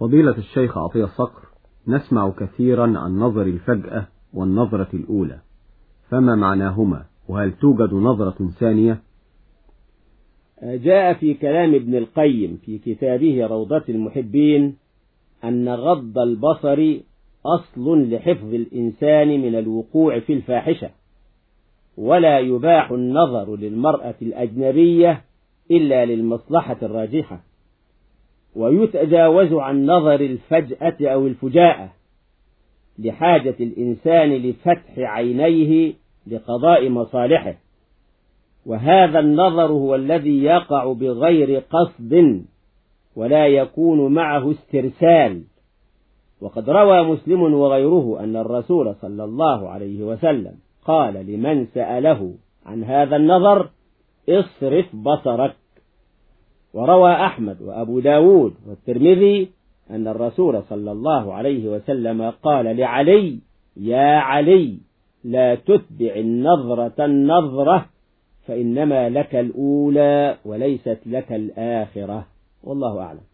فضيلة الشيخ عطية الصقر نسمع كثيرا عن نظر الفجأة والنظرة الأولى فما معناهما؟ وهل توجد نظرة ثانية؟ جاء في كلام ابن القيم في كتابه روضة المحبين أن غض البصر أصل لحفظ الإنسان من الوقوع في الفاحشة ولا يباح النظر للمرأة الأجنبية إلا للمصلحة الراجحة. ويتجاوز عن نظر الفجأة أو الفجاءة لحاجة الإنسان لفتح عينيه لقضاء مصالحه. وهذا النظر هو الذي يقع بغير قصد ولا يكون معه استرسال. وقد روى مسلم وغيره أن الرسول صلى الله عليه وسلم قال لمن سأله عن هذا النظر اصرف بصرك. وروى أحمد وأبو داود والترمذي أن الرسول صلى الله عليه وسلم قال لعلي يا علي لا تتبع النظرة النظرة فإنما لك الأولى وليست لك الآخرة. والله أعلم.